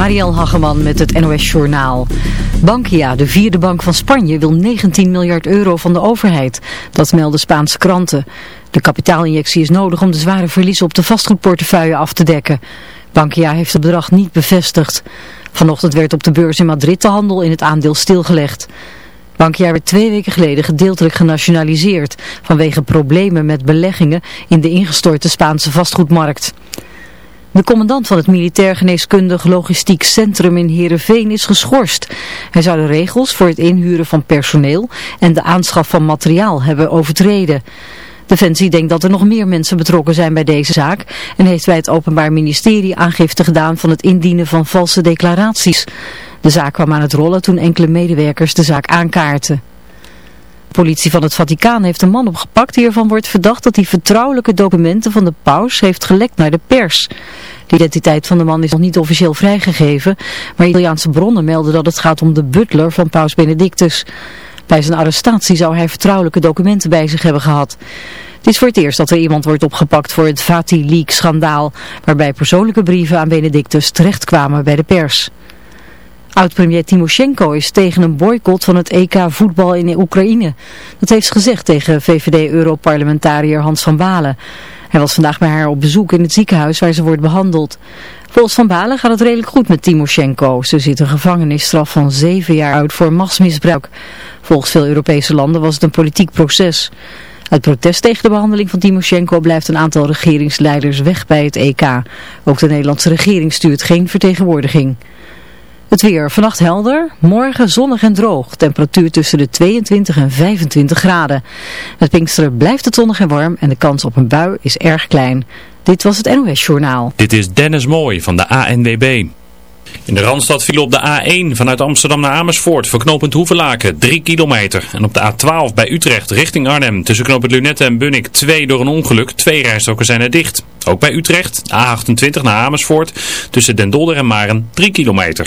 Marielle Hageman met het NOS Journaal. Bankia, de vierde bank van Spanje, wil 19 miljard euro van de overheid. Dat melden Spaanse kranten. De kapitaalinjectie is nodig om de zware verliezen op de vastgoedportefeuille af te dekken. Bankia heeft het bedrag niet bevestigd. Vanochtend werd op de beurs in Madrid de handel in het aandeel stilgelegd. Bankia werd twee weken geleden gedeeltelijk genationaliseerd vanwege problemen met beleggingen in de ingestorte Spaanse vastgoedmarkt. De commandant van het Militair Geneeskundig Logistiek Centrum in Heerenveen is geschorst. Hij zou de regels voor het inhuren van personeel en de aanschaf van materiaal hebben overtreden. Defensie denkt dat er nog meer mensen betrokken zijn bij deze zaak en heeft bij het Openbaar Ministerie aangifte gedaan van het indienen van valse declaraties. De zaak kwam aan het rollen toen enkele medewerkers de zaak aankaarten. Politie van het Vaticaan heeft een man opgepakt die ervan wordt verdacht dat hij vertrouwelijke documenten van de paus heeft gelekt naar de pers. De identiteit van de man is nog niet officieel vrijgegeven, maar Italiaanse bronnen melden dat het gaat om de butler van paus Benedictus. Bij zijn arrestatie zou hij vertrouwelijke documenten bij zich hebben gehad. Het is voor het eerst dat er iemand wordt opgepakt voor het Vati-leak-schandaal, waarbij persoonlijke brieven aan Benedictus terechtkwamen bij de pers. Oud-premier Timoshenko is tegen een boycott van het EK voetbal in Oekraïne. Dat heeft ze gezegd tegen VVD-europarlementariër Hans van Balen. Hij was vandaag bij haar op bezoek in het ziekenhuis waar ze wordt behandeld. Volgens Van Balen gaat het redelijk goed met Timoshenko. Ze zit een gevangenisstraf van zeven jaar uit voor machtsmisbruik. Volgens veel Europese landen was het een politiek proces. Uit protest tegen de behandeling van Timoshenko blijft een aantal regeringsleiders weg bij het EK. Ook de Nederlandse regering stuurt geen vertegenwoordiging. Het weer vannacht helder, morgen zonnig en droog. Temperatuur tussen de 22 en 25 graden. Met Pinksteren blijft het zonnig en warm en de kans op een bui is erg klein. Dit was het NOS Journaal. Dit is Dennis Mooij van de ANWB. In de Randstad viel op de A1 vanuit Amsterdam naar Amersfoort voor knooppunt Hoevelaken 3 kilometer. En op de A12 bij Utrecht richting Arnhem tussen knooppunt Lunette en Bunnik 2 door een ongeluk. Twee rijstroken zijn er dicht. Ook bij Utrecht, A28 naar Amersfoort tussen Den Dolder en Maren 3 kilometer.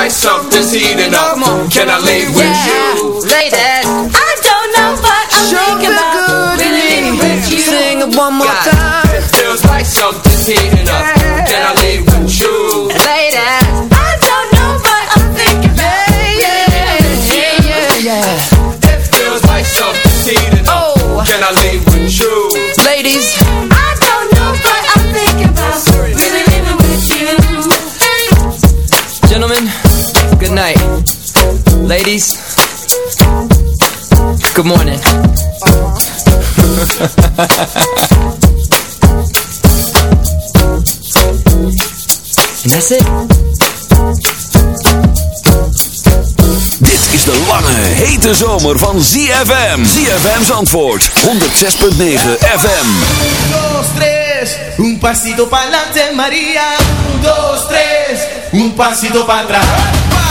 like something's heating up. Can I leave yeah. with you? Say that. I don't know but I'm sure thinking about. Good really with you. Sing it one more God. time. It feels like something's heating up. Dit is de lange, hete zomer van ZFM. ZFM's antwoord. 106.9 FM. 1, 2, 3. Un pasito para adelante, María. 1, 2, 3. Un pasito para atrás.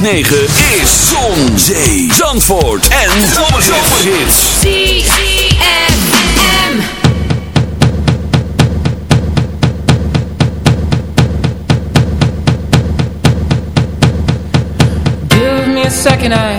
106.9 is Zon, Zee, Zandvoort en Zomerhits. ZFM. Give me a second, I,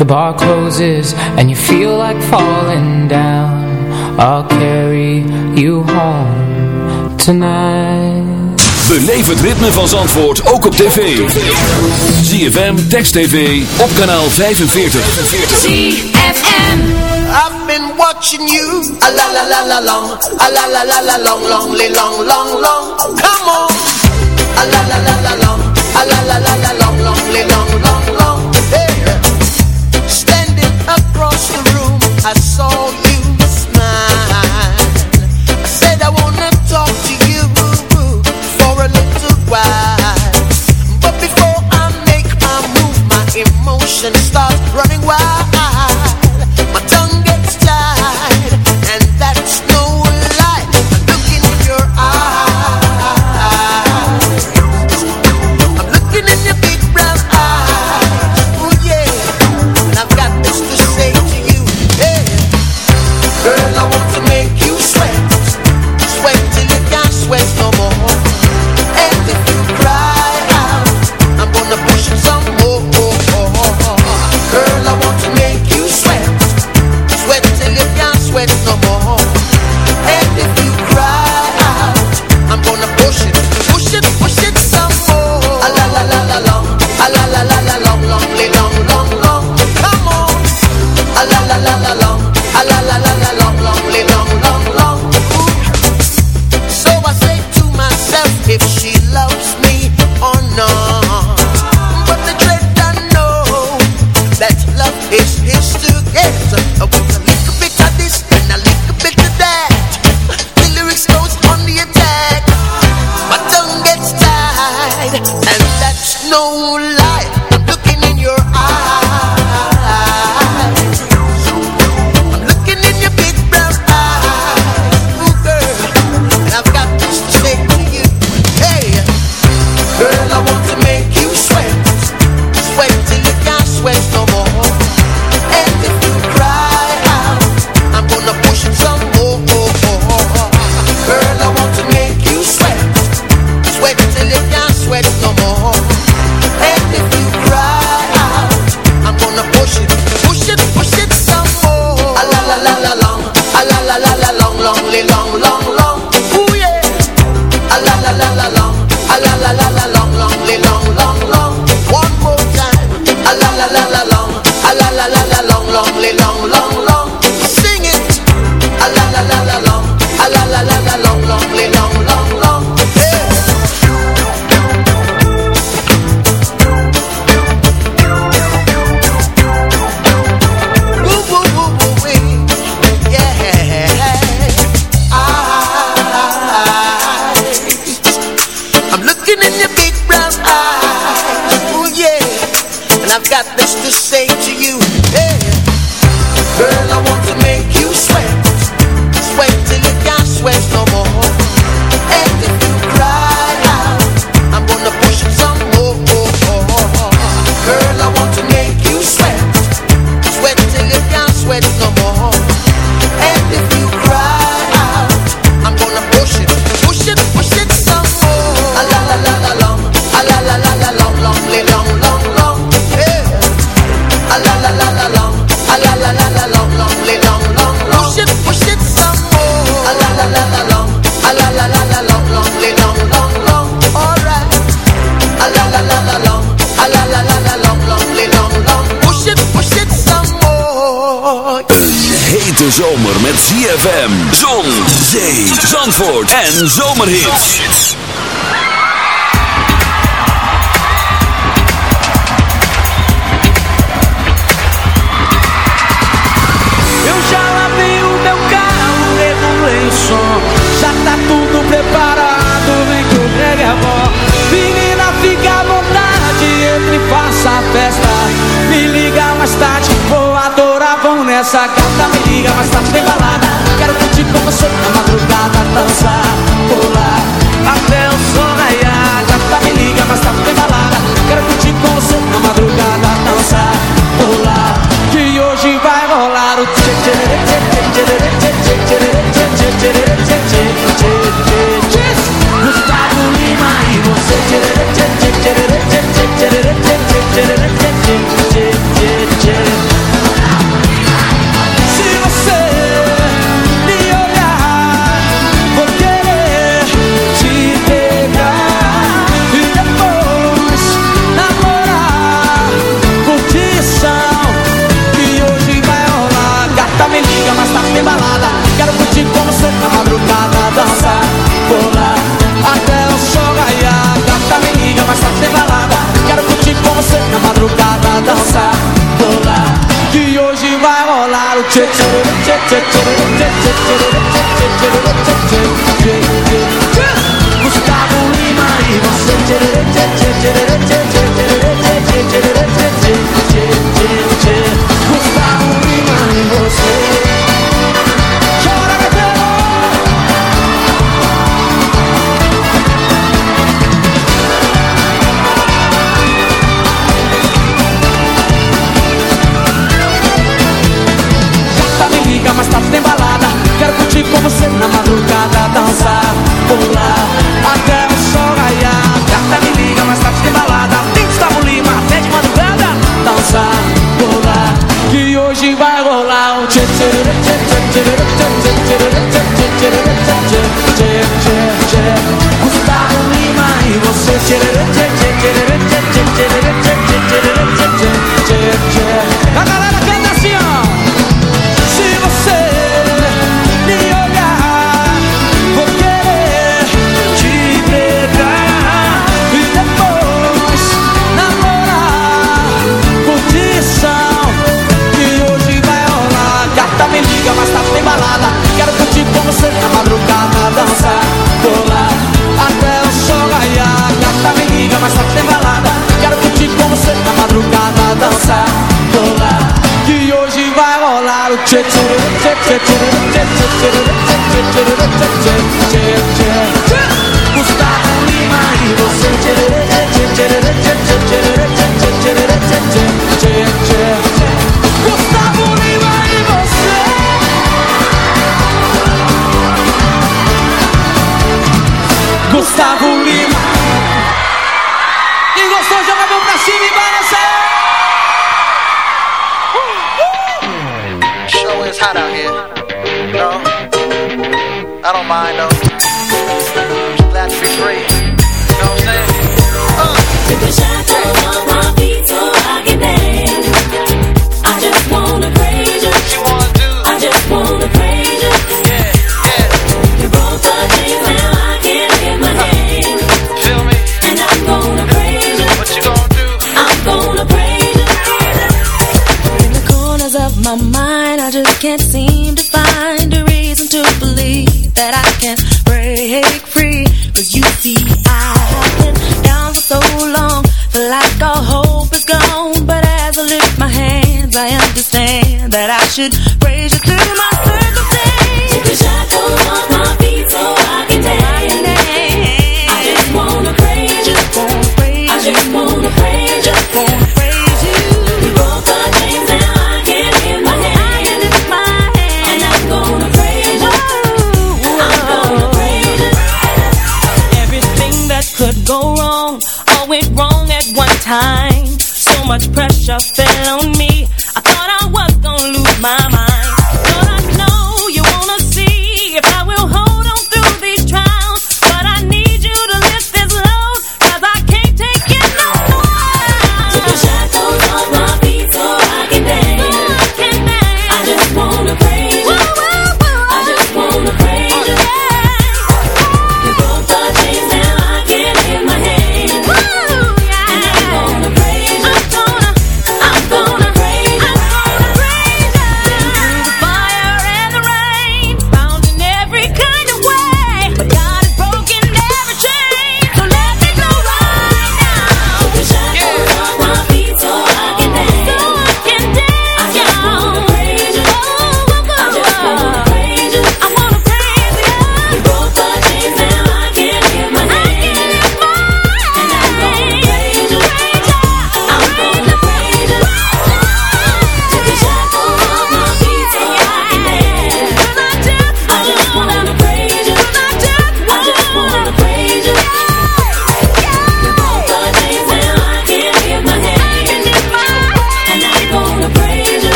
the bar closes and you feel like falling down, I'll carry you home tonight. Beleef het ritme van Zandvoort ook op tv. ZFM, Text TV, op kanaal 45. ZFM. I've been watching you. A la la la la long. A la la la la long, long, long, long, long. Come on. A la la la la long. A la la la la long, long, li- long, long, long. Emotions start running wild. En Zomerhits. Gustavo Lima e você Gustavo Lima y vos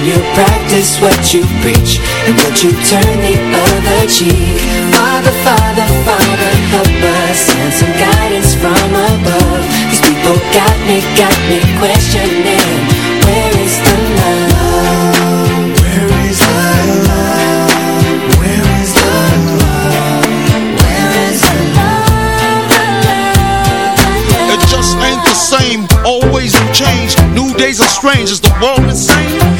You practice what you preach and would you turn the other cheek? Father, Father, Father, help us send some guidance from above. These people got me, got me questioning. Where is the love? Where is the love? Where is the love? Where is the love? It just ain't the same, always change. New days are strange, is the world insane?